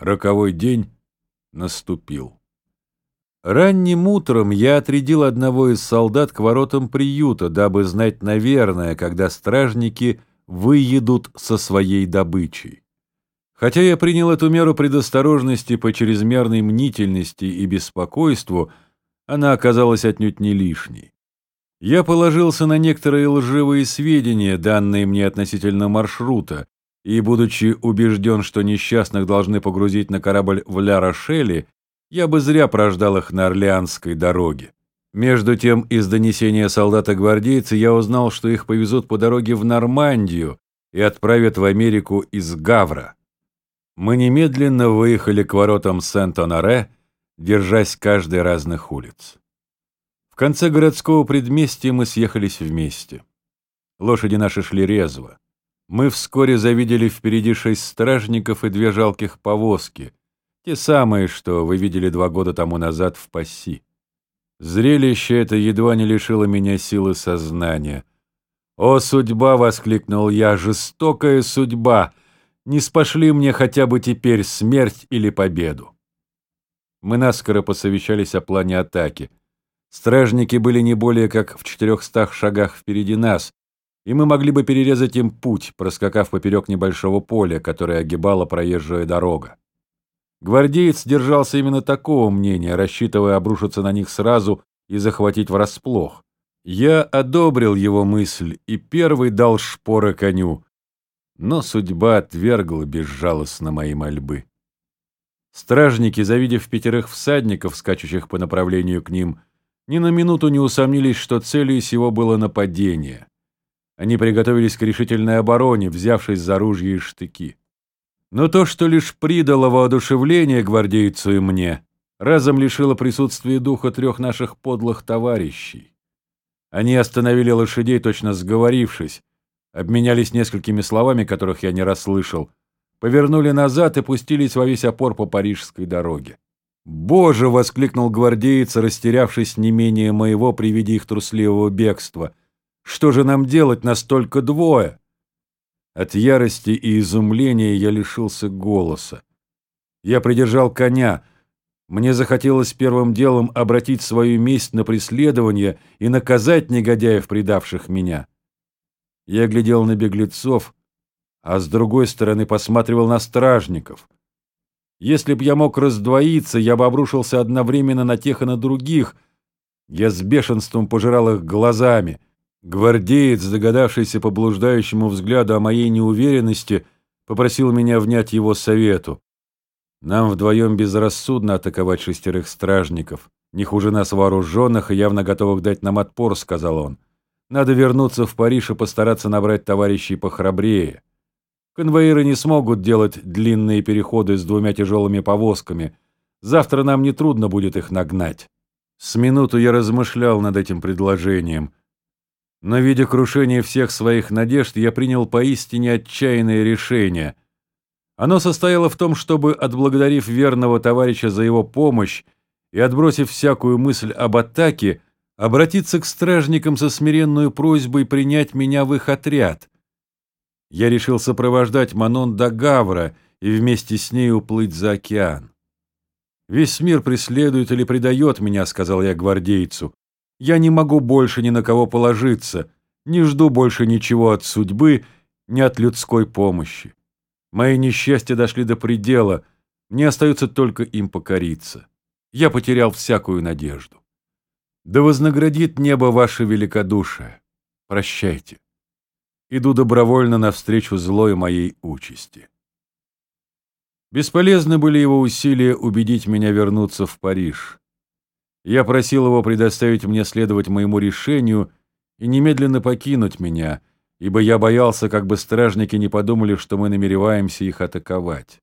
Роковой день наступил. Ранним утром я отрядил одного из солдат к воротам приюта, дабы знать, наверное, когда стражники выедут со своей добычей. Хотя я принял эту меру предосторожности по чрезмерной мнительности и беспокойству, она оказалась отнюдь не лишней. Я положился на некоторые лживые сведения, данные мне относительно маршрута, и, будучи убежден, что несчастных должны погрузить на корабль в Ля-Рошеле, я бы зря прождал их на Орлеанской дороге. Между тем, из донесения солдата-гвардейца я узнал, что их повезут по дороге в Нормандию и отправят в Америку из Гавра. Мы немедленно выехали к воротам Сент-Оноре, держась каждой разных улиц. В конце городского предместья мы съехались вместе. Лошади наши шли резво. Мы вскоре завидели впереди шесть стражников и две жалких повозки, те самые, что вы видели два года тому назад в Пасси. Зрелище это едва не лишило меня силы сознания. «О, судьба!» — воскликнул я. «Жестокая судьба! Не спошли мне хотя бы теперь смерть или победу!» Мы наскоро посовещались о плане атаки. Стражники были не более как в четырехстах шагах впереди нас, и мы могли бы перерезать им путь, проскакав поперек небольшого поля, которое огибала проезжая дорога. Гвардеец держался именно такого мнения, рассчитывая обрушиться на них сразу и захватить врасплох. Я одобрил его мысль и первый дал шпоры коню, но судьба отвергла безжалостно мои мольбы. Стражники, завидев пятерых всадников, скачущих по направлению к ним, ни на минуту не усомнились, что целью сего было нападение. Они приготовились к решительной обороне, взявшись за ружья и штыки. Но то, что лишь придало воодушевление гвардейцу и мне, разом лишило присутствия духа трех наших подлых товарищей. Они остановили лошадей, точно сговорившись, обменялись несколькими словами, которых я не расслышал, повернули назад и пустились во весь опор по парижской дороге. «Боже!» — воскликнул гвардеец, растерявшись не менее моего при виде их трусливого бегства. «Что же нам делать, настолько двое?» От ярости и изумления я лишился голоса. Я придержал коня. Мне захотелось первым делом обратить свою месть на преследование и наказать негодяев, предавших меня. Я глядел на беглецов, а с другой стороны посматривал на стражников. Если б я мог раздвоиться, я бы обрушился одновременно на тех и на других. Я с бешенством пожирал их глазами — Гвардеец, догадавшийся по блуждающему взгляду о моей неуверенности, попросил меня внять его совету. Нам вдвоем безрассудно атаковать шестерых стражников. Не хуже нас вооруженных и явно готовых дать нам отпор, сказал он. Надо вернуться в Париж и постараться набрать товарищей похрабрее. Конвоиры не смогут делать длинные переходы с двумя тяжелыми повозками. Завтра нам нетрудно будет их нагнать. С минуту я размышлял над этим предложением — но, видя крушение всех своих надежд, я принял поистине отчаянное решение. Оно состояло в том, чтобы, отблагодарив верного товарища за его помощь и отбросив всякую мысль об атаке, обратиться к стражникам со смиренной просьбой принять меня в их отряд. Я решил сопровождать Манон до Гавра и вместе с ней уплыть за океан. «Весь мир преследует или предает меня», — сказал я гвардейцу. Я не могу больше ни на кого положиться, не жду больше ничего от судьбы, ни от людской помощи. Мои несчастья дошли до предела, мне остается только им покориться. Я потерял всякую надежду. Да вознаградит небо ваше великодушие. Прощайте. Иду добровольно навстречу злой моей участи. Бесполезны были его усилия убедить меня вернуться в Париж. Я просил его предоставить мне следовать моему решению и немедленно покинуть меня, ибо я боялся, как бы стражники не подумали, что мы намереваемся их атаковать.